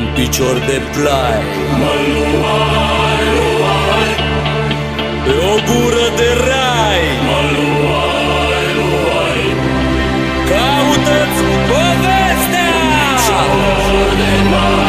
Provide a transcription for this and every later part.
un picior de plai. Mă luai, luai Pe o gură de rai. Mă luai, luai Caută-ți povestea! Picior de plai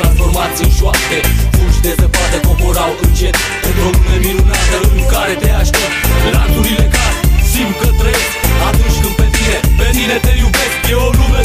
transformați în șoapte. Fugi de zăpadă coborau încet. Într-o lume minunată în care te aștept. Lanțurile cad, simt că trăiesc. Atunci când pe tine, pe tine te iubesc. E o lume